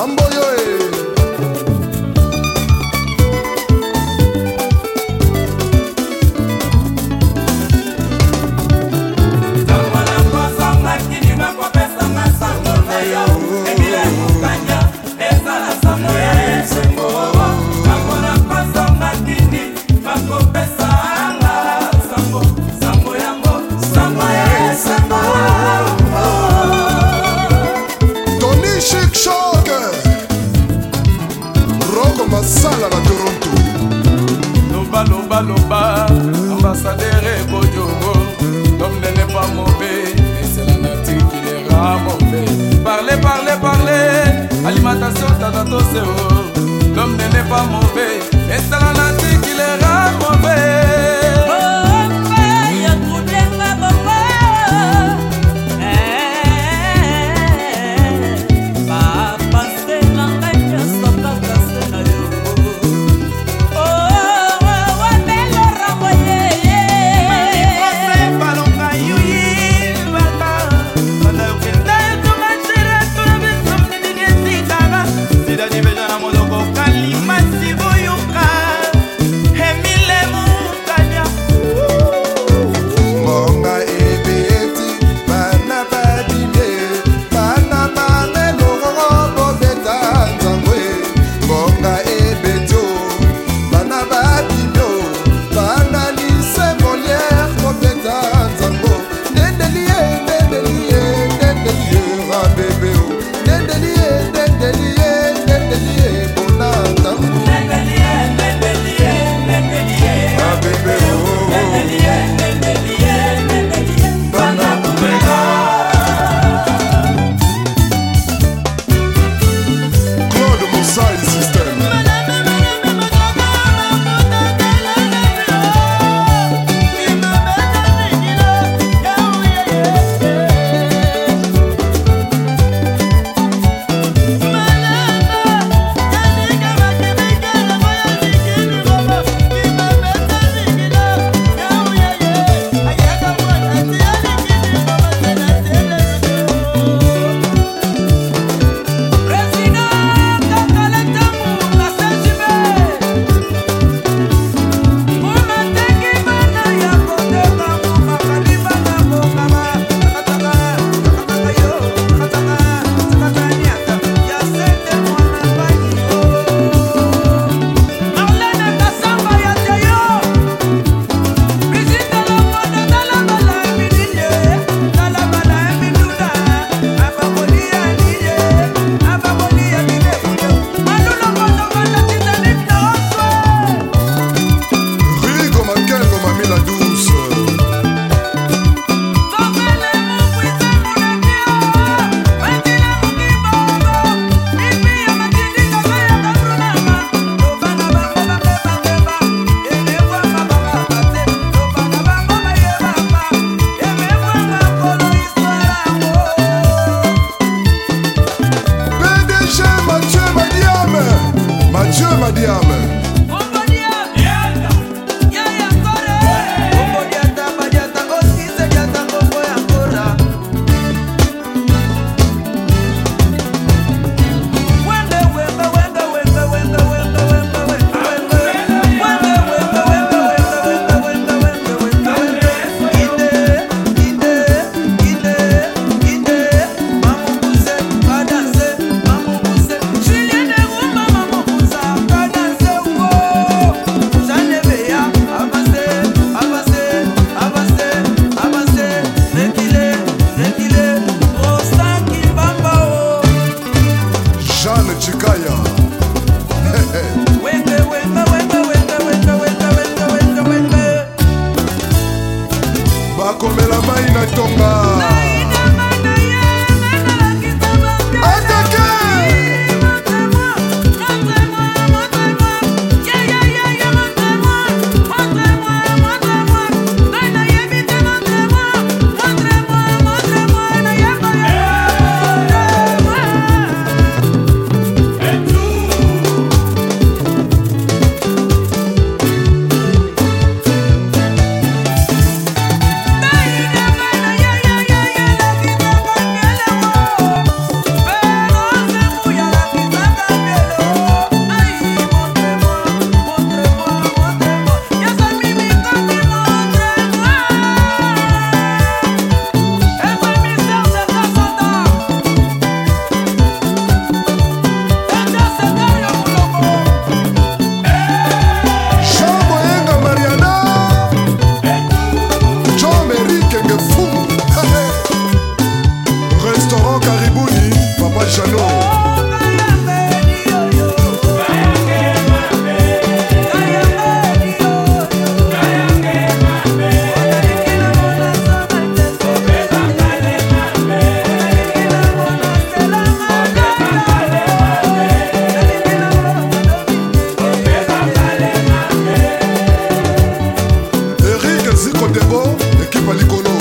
Mambo yo baloba ambasader ebodiogo tomdene pa mobe eselanartikilera mobe parle parle parle alimentation tatatoseo tomdene pa mobe esala debo ekipa likolo